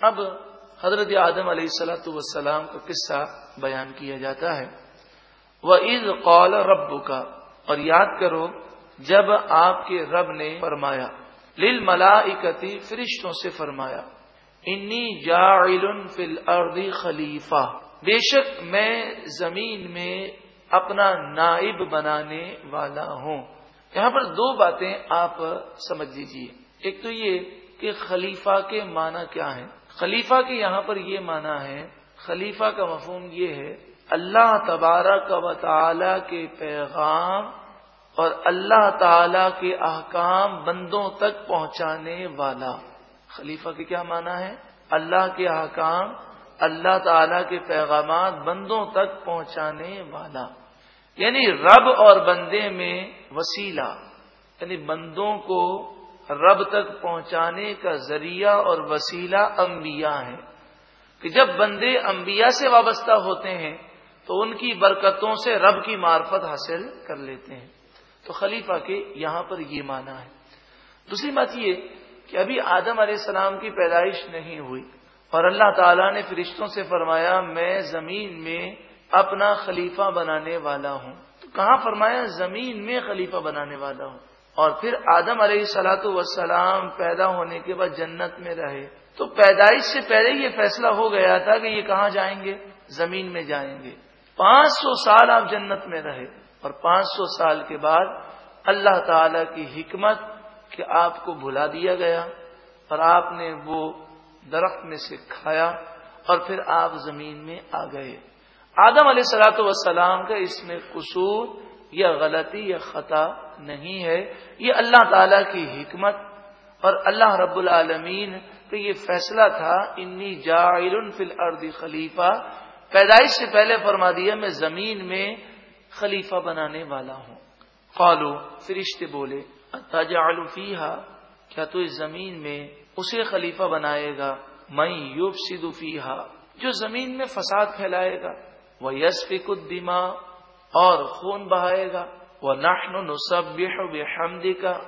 اب حضرت آدم علیہ السلاۃ والسلام کا قصہ بیان کیا جاتا ہے۔ وہ عید قول رب کا اور یاد کرو، جب آپ کے رب نے فرمایا لل ملا فرشتوں سے فرمایا انی جا فل اردی خلیفہ بے شک میں زمین میں اپنا نائب بنانے والا ہوں۔ یہاں پر دو باتیں آپ سمجھ لیجیے ایک تو یہ کہ خلیفہ کے معنی کیا ہے خلیفہ کے یہاں پر یہ معنی ہے، خلیفہ کا مفہوم یہ ہے، اللہ تبارک و تعالی کے پیغام اور اللہ تعالی کے احکام بندوں تک پہنچانے والا۔ خلیفہ کے کیا معنی ہے اللہ کے احکام، اللہ تعالی کے پیغامات بندوں تک پہنچانے والا۔ یعنی رب اور بندے میں وسیلہ یعنی بندوں کو رب تک پہنچانے کا ذریعہ اور وسیلہ انبیاء ہے کہ جب بندے انبیاء سے وابستہ ہوتے ہیں، تو ان کی برکتوں سے رب کی معرفت حاصل کر لیتے ہیں۔ تو خلیفہ کے یہاں پر یہ مانا ہے۔ دوسری بات یہ کہ ابھی آدم علیہ السلام کی پیدائش نہیں ہوئی، اور اللہ تعالیٰ نے فرشتوں سے فرمایا، میں زمین میں اپنا خلیفہ بنانے والا ہوں۔ تو کہاں فرمایا، زمین میں خلیفہ بنانے والا ہوں؟ اور پھر آدم علیہ سلاۃ وسلام پیدا ہونے کے بعد جنت میں رہے۔ تو پیدائش سے پہلے یہ فیصلہ ہو گیا تھا کہ یہ کہاں جائیں گے؟ زمین میں جائیں گے۔ پانچ سو سال آپ جنت میں رہے اور پانچ سو سال کے بعد اللہ تعالی کی حکمت کہ آپ کو بھلا دیا گیا اور آپ نے وہ درخت میں سے کھایا اور پھر آپ زمین میں آ گئے۔ آدم علیہ سلاۃ وسلام کا اس میں قصور یا غلطی یا خطا نہیں ہے، یہ اللہ تعالی کی حکمت اور اللہ رب العالمین کا یہ فیصلہ تھا، انی فی الارض خلیفہ پیدائش سے پہلے فرما دیا، میں زمین میں خلیفہ بنانے والا ہوں قالو فرشتے بولے تجعل فیہا کیا تو اس زمین میں اسے خلیفہ بنائے گا؟ میں یوب سدو جو زمین میں فساد پھیلائے گا وہ یس الدماء اور خون بہائے گا۔ وہ نخن نصب حمدی کا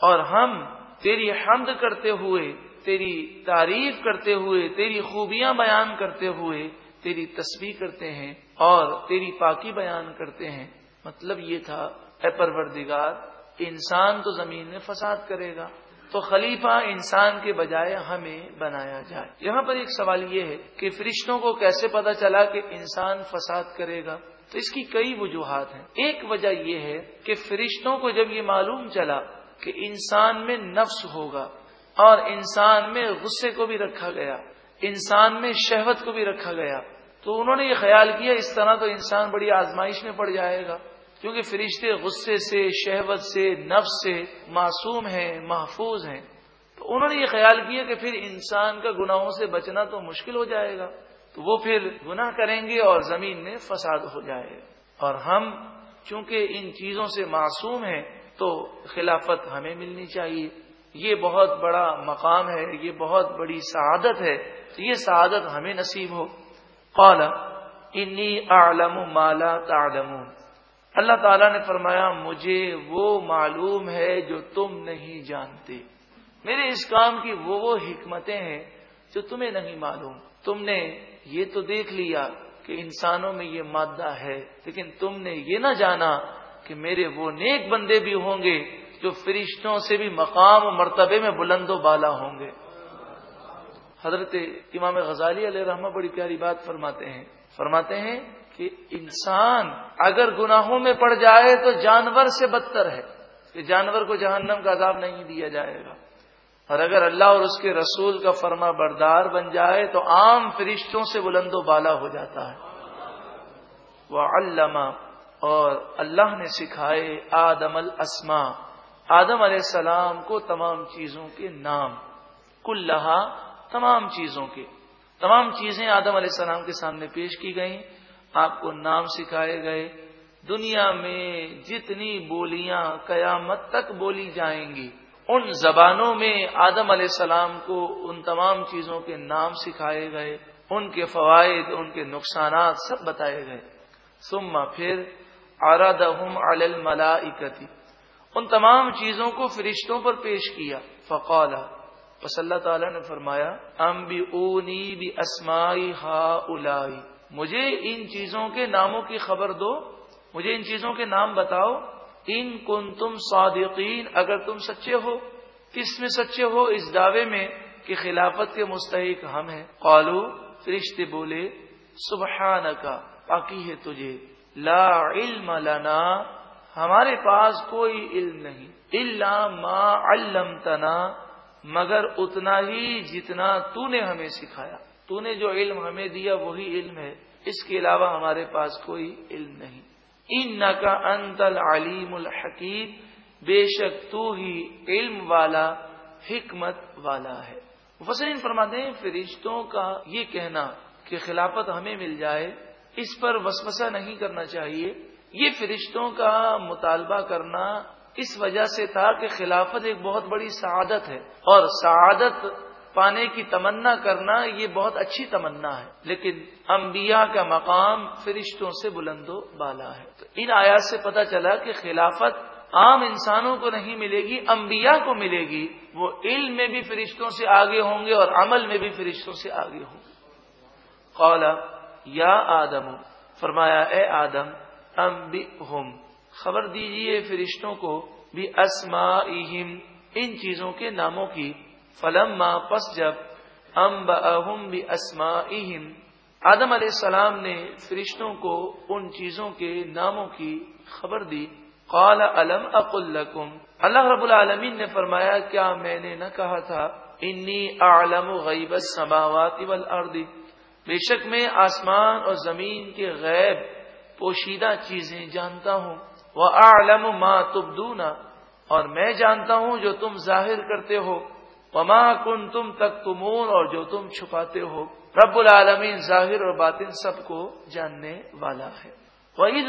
اور ہم تیری حمد کرتے ہوئے، تیری تعریف کرتے ہوئے، تیری خوبیاں بیان کرتے ہوئے تیری تصویر کرتے ہیں اور تیری پاکی بیان کرتے ہیں۔ مطلب یہ تھا، اے پروردگار، انسان تو زمین میں فساد کرے گا۔ تو خلیفہ انسان کے بجائے ہمیں بنایا جائے۔ یہاں پر ایک سوال یہ ہے کہ فرشتوں کو کیسے پتا چلا کہ انسان فساد کرے گا؟ تو اس کی کئی وجوہات ہیں۔ ایک وجہ یہ ہے کہ فرشتوں کو جب یہ معلوم چلا کہ انسان میں نفس ہوگا اور انسان میں غصے کو بھی رکھا گیا، انسان میں شہوت کو بھی رکھا گیا، تو انہوں نے یہ خیال کیا اس طرح تو انسان بڑی آزمائش میں پڑ جائے گا۔ کیونکہ فرشتے غصے سے، شہوت سے، نفس سے معصوم ہیں، محفوظ ہیں۔ تو انہوں نے یہ خیال کیا کہ پھر انسان کا گناہوں سے بچنا تو مشکل ہو جائے گا۔ تو وہ پھر گناہ کریں گے اور زمین میں فساد ہو جائے اور ہم چونکہ ان چیزوں سے معصوم ہیں تو خلافت ہمیں ملنی چاہیے۔ یہ بہت بڑا مقام ہے، یہ بہت بڑی سعادت ہے۔ تو یہ سعادت ہمیں نصیب ہو۔ قال، انی اعلم مالا تعلمون اللہ تعالیٰ نے فرمایا، مجھے وہ معلوم ہے جو تم نہیں جانتے۔ میرے اس کام کی وہ وہ حکمتیں ہیں جو تمہیں نہیں معلوم۔ تم نے یہ تو دیکھ لیا کہ انسانوں میں یہ مادہ ہے، لیکن تم نے یہ نہ جانا کہ میرے وہ نیک بندے بھی ہوں گے جو فرشتوں سے بھی مقام و مرتبے میں بلند و بالا ہوں گے۔ حضرت امام غزالی علیہ رحمہ بڑی پیاری بات فرماتے ہیں۔ فرماتے ہیں کہ انسان اگر گناہوں میں پڑ جائے تو جانور سے بدتر ہے، کہ جانور کو جہنم کا عذاب نہیں دیا جائے گا۔ اور اگر اللہ اور اس کے رسول کا فرما بردار بن جائے تو عام فرشتوں سے بلند و بالا ہو جاتا ہے۔ وہ علامہ اور اللہ نے سکھائے آدم الاسما آدم علیہ السلام کو تمام چیزوں کے نام کل تمام چیزوں کے۔ تمام چیزیں آدم علیہ السلام کے سامنے پیش کی گئیں، آپ کو نام سکھائے گئے۔ دنیا میں جتنی بولیاں قیامت تک بولی جائیں گی ان زبانوں میں آدم علیہ السلام کو ان تمام چیزوں کے نام سکھائے گئے، ان کے فوائد، ان کے نقصانات سب بتائے گئے۔ سما پھر آرادہم الملا ان تمام چیزوں کو فرشتوں پر پیش کیا۔ فقولا بس اللہ تعالیٰ نے فرمایا ام بھی اونی بھی اسمائی ہا الائی مجھے ان چیزوں کے ناموں کی خبر دو، مجھے ان چیزوں کے نام بتاؤ۔ ان کن تم صادقین، اگر تم سچے ہو، کس میں سچے ہو؟ اس دعوے میں کہ خلافت کے مستحق ہم ہیں۔ قالو، فرشتے بولے سبحان کا باقی ہے تجھے۔ لا علم لنا، ہمارے پاس کوئی علم نہیں۔ اللہ ما علمتنا، مگر اتنا ہی جتنا تو نے ہمیں سکھایا۔ تو نے جو علم ہمیں دیا، وہی علم ہے۔ اس کے علاوہ ہمارے پاس کوئی علم نہیں۔ ان کا انتل علیم الحکیم، بے شک تو ہی علم والا، حکمت والا ہے۔ وسین فرماتے ہیں، فرشتوں کا یہ کہنا کہ خلافت ہمیں مل جائے، اس پر وسوسہ نہیں کرنا چاہیے۔ یہ فرشتوں کا مطالبہ کرنا اس وجہ سے تھا کہ خلافت ایک بہت بڑی سعادت ہے۔ اور سعادت پانے کی تمنا کرنا یہ بہت اچھی تمنا ہے، لیکن انبیاء کا مقام فرشتوں سے بلند و بالا ہے۔ تو ان آیات سے پتہ چلا کہ خلافت عام انسانوں کو نہیں ملے گی، انبیاء کو ملے گی۔ وہ علم میں بھی فرشتوں سے آگے ہوں گے اور عمل میں بھی فرشتوں سے آگے ہوں گے۔ قولا یا آدم، فرمایا، اے آدم ام خبر دیجیے فرشتوں کو بھی اسما ان چیزوں کے ناموں کی۔ فلم پس جب ام بہم بھی اسما آدم علیہ السلام نے فرشتوں کو ان چیزوں کے ناموں کی خبر دی۔ قال علم لکم؟ اللہ رب العالمین نے فرمایا، کیا میں نے نہ کہا تھا، انی اعلم غیب السماوات والارض؟ بے شک میں آسمان اور زمین کے غیب، پوشیدہ چیزیں جانتا ہوں۔ وہ اعلم ما تبدونا اور میں جانتا ہوں جو تم ظاہر کرتے ہو۔ وما کن تم تک تمون اور جو تم چھپاتے ہو، رب العالمین ظاہر اور باطن سب کو جاننے والا ہے۔ وہ عید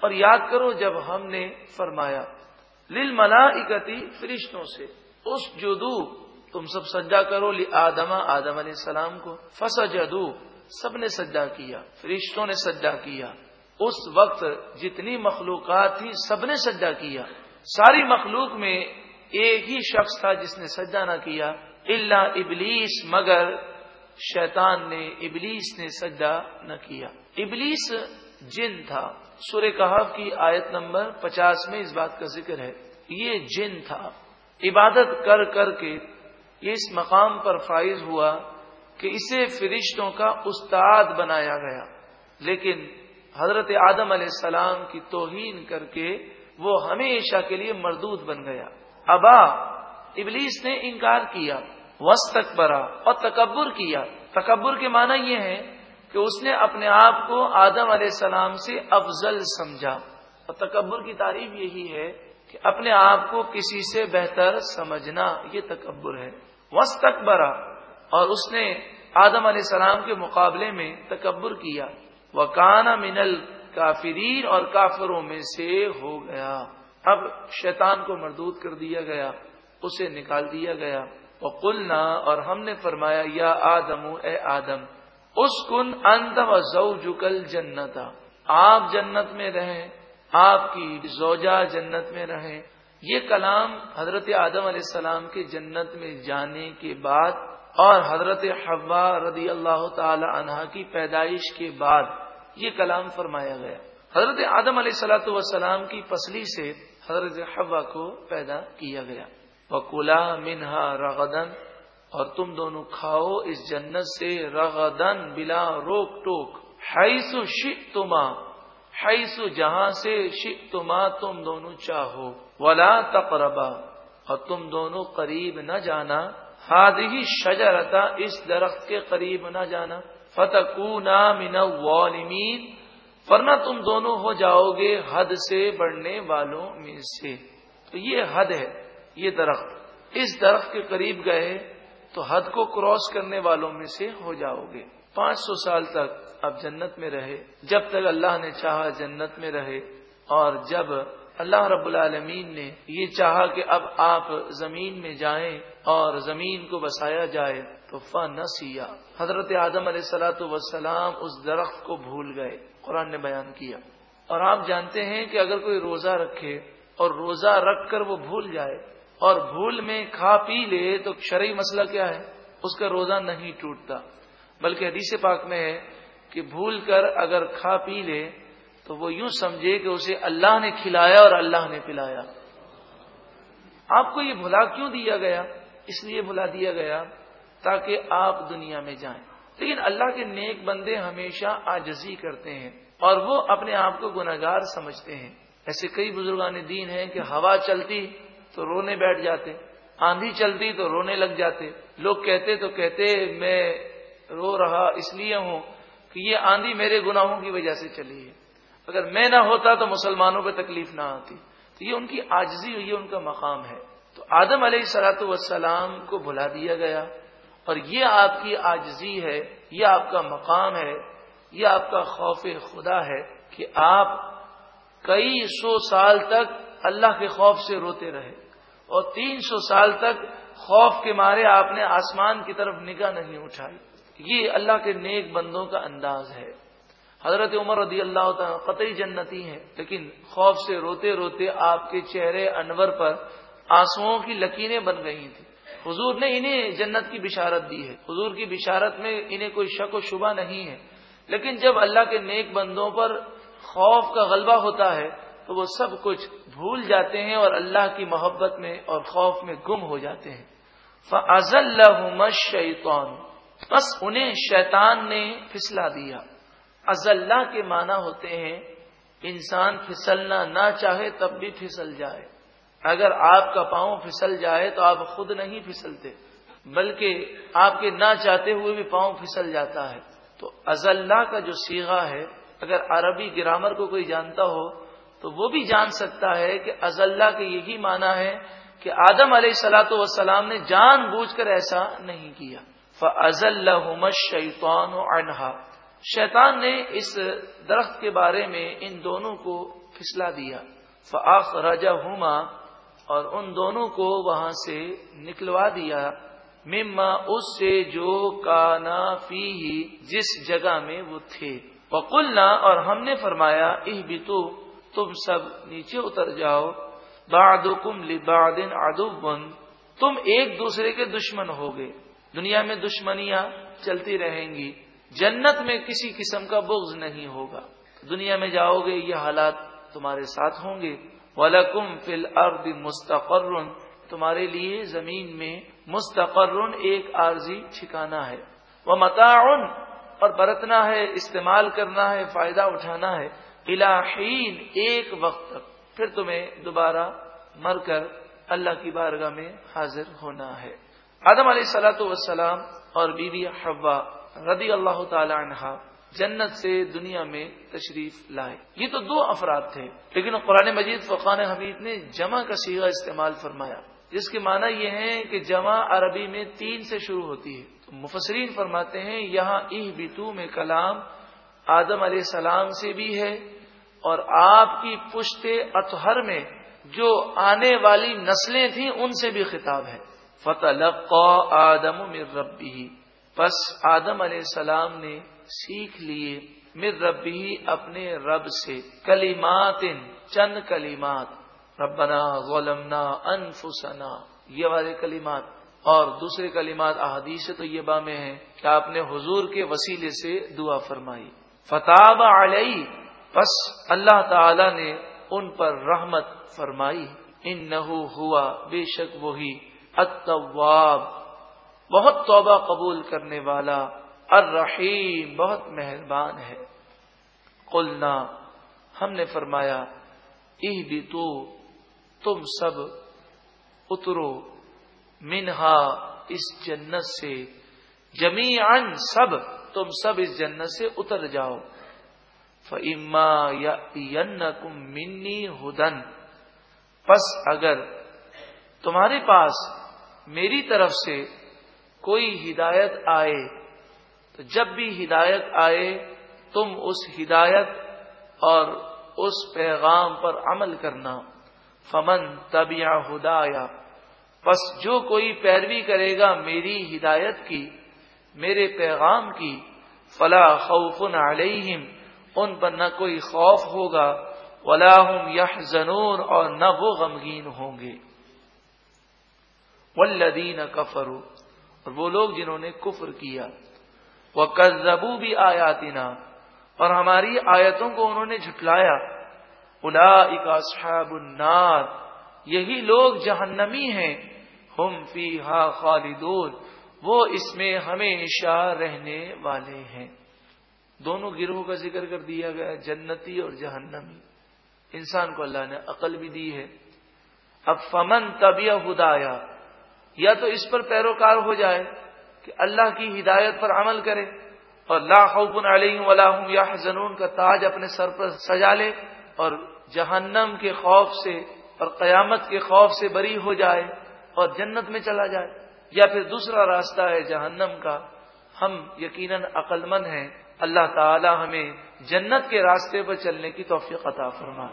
اور یاد کرو جب ہم نے فرمایا لل ملا فرشتوں سے، اس جدو، تم سب سجا کرو، لی آدم آدم علیہ السلام کو۔ فس جدو سب نے سجا کیا، فرشتوں نے سجا کیا۔ اس وقت جتنی مخلوقات تھی سب نے سجا کیا۔ ساری مخلوق میں ایک ہی شخص تھا جس نے سجا نہ کیا اللہ ابلیس، مگر شیطان نے، ابلیس نے سجا نہ کیا۔ ابلیس جن تھا۔ سور کہف کی آیت نمبر پچاس میں اس بات کا ذکر ہے۔ یہ جن تھا۔ عبادت کر کر کے یہ اس مقام پر فائز ہوا کہ اسے فرشتوں کا استاد بنایا گیا۔ لیکن حضرت آدم علیہ السلام کی توہین کر کے وہ ہمیشہ کے لیے مردود بن گیا۔ ابا، ابلیس نے انکار کیا وسط اور تکبر کیا۔ تکبر کے معنی یہ ہے کہ اس نے اپنے آپ کو آدم علیہ السلام سے افضل سمجھا۔ اور تکبر کی تعریف یہی ہے کہ اپنے آپ کو کسی سے بہتر سمجھنا، یہ تکبر ہے۔ وس تک برا اور اس نے آدم علیہ السلام کے مقابلے میں تکبر کیا۔ وہ کانا منل کافرین اور کافروں میں سے ہو گیا۔ اب شیطان کو مردود کر دیا گیا، اسے نکال دیا گیا۔ وہ قلنا اور ہم نے فرمایا، یا آدم، اے آدم اس کن انت و زوجکل جنت آپ جنت میں رہیں، آپ کی زوجہ جنت میں رہیں۔ یہ کلام حضرت آدم علیہ السلام کے جنت میں جانے کے بعد اور حضرت حوا رضی اللہ تعالی عنہا کی پیدائش کے بعد یہ کلام فرمایا گیا۔ حضرت آدم علیہ السلاۃ والسلام کی پسلی سے حضرت حوا کو پیدا کیا گیا۔ وکلا منہا رغدن اور تم دونوں کھاؤ اس جنت سے رغدن بلا روک ٹوک۔ ہائیسو شک تما ہائیسو جہاں سے شک تما تم دونوں چاہو۔ ولا تقربا۔ اور تم دونوں قریب نہ جانا۔ ہاد ہی شجرتا اس درخت کے قریب نہ جانا۔ فتح من والمین ورنہ تم دونوں ہو جاؤ گے حد سے بڑھنے والوں میں سے۔ تو یہ حد ہے، یہ درخت۔ اس درخت کے قریب گئے تو حد کو کراس کرنے والوں میں سے ہو جاؤ گے۔ پانچ سو سال تک اب جنت میں رہے، جب تک اللہ نے چاہا جنت میں رہے۔ اور جب اللہ رب العالمین نے یہ چاہا کہ اب آپ زمین میں جائیں اور زمین کو بسایا جائے تو فن سیا حضرت آدم علیہ السلاۃ وسلام اس درخت کو بھول گئے۔ قرآن نے بیان کیا۔ اور آپ جانتے ہیں کہ اگر کوئی روزہ رکھے اور روزہ رکھ کر وہ بھول جائے اور بھول میں کھا پی لے تو شرعی مسئلہ کیا ہے؟ اس کا روزہ نہیں ٹوٹتا۔ بلکہ حدیث پاک میں ہے کہ بھول کر اگر کھا پی لے تو وہ یوں سمجھے کہ اسے اللہ نے کھلایا اور اللہ نے پلایا۔ آپ کو یہ بھلا کیوں دیا گیا؟ اس لیے بھلا دیا گیا تاکہ آپ دنیا میں جائیں۔ لیکن اللہ کے نیک بندے ہمیشہ آجزی کرتے ہیں اور وہ اپنے آپ کو گناگار سمجھتے ہیں۔ ایسے کئی بزرگان دین ہیں کہ ہوا چلتی تو رونے بیٹھ جاتے، آندھی چلتی تو رونے لگ جاتے۔ لوگ کہتے تو کہتے، میں رو رہا اس لیے ہوں کہ یہ آندھی میرے گناہوں کی وجہ سے چلی ہے۔ اگر میں نہ ہوتا تو مسلمانوں پہ تکلیف نہ آتی۔ تو یہ ان کی آجزی ہوئی ان کا مقام ہے۔ تو آدم علیہ سلاۃ والسلام کو بلا دیا گیا۔ اور یہ آپ کی آجزی ہے، یہ آپ کا مقام ہے، یہ آپ کا خوف خدا ہے کہ آپ کئی سو سال تک اللہ کے خوف سے روتے رہے اور تین سو سال تک خوف کے مارے آپ نے آسمان کی طرف نگاہ نہیں اٹھائی۔ یہ اللہ کے نیک بندوں کا انداز ہے۔ حضرت عمر رضی اللہ تعالیٰ قطعی جنتی ہیں، لیکن خوف سے روتے روتے آپ کے چہرے انور پر آنسو کی لکیریں بن گئی تھیں۔ حضور نے انہیں جنت کی بشارت دی ہے۔ حضور کی بشارت میں انہیں کوئی شک و شبہ نہیں ہے۔ لیکن جب اللہ کے نیک بندوں پر خوف کا غلبہ ہوتا ہے، تو وہ سب کچھ بھول جاتے ہیں اور اللہ کی محبت میں اور خوف میں گم ہو جاتے ہیں۔ فض اللہ شیطان بس انہیں شیطان نے پھسلا دیا۔ ازلہ کے معنی ہوتے ہیں، انسان پھسلنا نہ چاہے تب بھی پھسل جائے۔ اگر آپ کا پاؤں پھسل جائے تو آپ خود نہیں پھسلتے، بلکہ آپ کے نہ چاہتے ہوئے بھی پاؤں پھسل جاتا ہے۔ تو ازلہ کا جو سیگا ہے، اگر عربی گرامر کو کوئی جانتا ہو، تو وہ بھی جان سکتا ہے کہ ازلہ کے یہی معنی ہے کہ آدم علیہ سلاۃ وسلام نے جان بوجھ کر ایسا نہیں کیا۔ فضل شیطان و انہا شیطان نے اس درخت کے بارے میں ان دونوں کو پھسلا دیا۔ فاخ رجا اور ان دونوں کو وہاں سے نکلوا دیا۔ مما اس سے جو کانا فی ہی جس جگہ میں وہ تھے۔ وقلنا، اور ہم نے فرمایا اہ تم سب نیچے اتر جاؤ۔ بعدکم لبعد عدو۔ تم ایک دوسرے کے دشمن ہو گئے دنیا میں دشمنیاں چلتی رہیں گی۔ جنت میں کسی قسم کا بغض نہیں ہوگا۔ دنیا میں جاؤ گے، یہ حالات تمہارے ساتھ ہوں گے۔ ولکم فل ارد مستقر، تمہارے لیے زمین میں مستقر ایک عارضی ٹھکانا ہے۔ وہ متعن اور برتنا ہے، استعمال کرنا ہے، فائدہ اٹھانا ہے۔ الہین ایک وقت تک۔ پھر تمہیں دوبارہ مر کر اللہ کی بارگاہ میں حاضر ہونا ہے۔ آدم علیہ سلاۃ والسلام اور بی بی حوا رضی اللہ تعالی عنہ جنت سے دنیا میں تشریف لائے۔ یہ تو دو افراد تھے، لیکن قرآن مجید، فقان حمید نے جمع کا سیگا استعمال فرمایا، جس کے معنی یہ ہے کہ جمع عربی میں تین سے شروع ہوتی ہے۔ تو مفسرین فرماتے ہیں، یہاں ایہ بیتو میں کلام آدم علیہ السلام سے بھی ہے، اور آپ کی پشت اطہر میں جو آنے والی نسلیں تھیں ان سے بھی خطاب ہے۔ فتح آدم ربی پس آدم علیہ السلام نے سیکھ لیے۔ مر ربی، اپنے رب سے۔ کلیمات چند کلیمات ربنا غلمنا انفسنا۔ یہ والے کلیمات اور دوسرے کلیمات احادیث تو یہ بامے ہیں کہ آپ نے حضور کے وسیلے سے دعا فرمائی۔ فتح علیہ پس اللہ تعالی نے ان پر رحمت فرمائی۔ ان نہ ہوا، بے شک وہی۔ التواب، بہت توبہ قبول کرنے والا۔ الرحیم، بہت مہربان ہے۔ قلنا، ہم نے فرمایا اہ بھی تو تم سب اترو منہا اس جنت سے۔ جمی سب، تم سب اس جنت سے اتر جاؤ۔ فما یا منی ہدن پس اگر تمہارے پاس میری طرف سے کوئی ہدایت آئے تو جب بھی ہدایت آئے، تم اس ہدایت اور اس پیغام پر عمل کرنا۔ فمن طبیع ہدایا بس جو کوئی پیروی کرے گا میری ہدایت کی، میرے پیغام کی، فلا خوف علیہم ان پر نہ کوئی خوف ہوگا۔ ولاحم یا اور نہ وہ غمگین ہوں گے۔ ولدین کفرو اور وہ لوگ جنہوں نے کفر کیا۔ وہ کزبو بھی آیاتنا اور ہماری آیتوں کو انہوں نے جھٹلایا۔ الا اصحاب النار۔ یہی لوگ جہنمی ہیں۔ ہم فی خالدون۔ وہ اس میں ہمیشہ رہنے والے ہیں۔ دونوں گروہ کا ذکر کر دیا گیا جنتی اور جہنمی۔ انسان کو اللہ نے عقل بھی دی ہے۔ اب فمن طبیع ہدایا یا تو اس پر پیروکار ہو جائے۔ کہ اللہ کی ہدایت پر عمل کرے اور لا خوف علیہم ولا هم یا جنون کا تاج اپنے سر پر سجا لے اور جہنم کے خوف سے اور قیامت کے خوف سے بری ہو جائے اور جنت میں چلا جائے یا پھر دوسرا راستہ ہے جہنم کا۔ ہم یقیناً عقل مند ہیں۔ اللہ تعالی ہمیں جنت کے راستے پر چلنے کی توفیق عطا فرما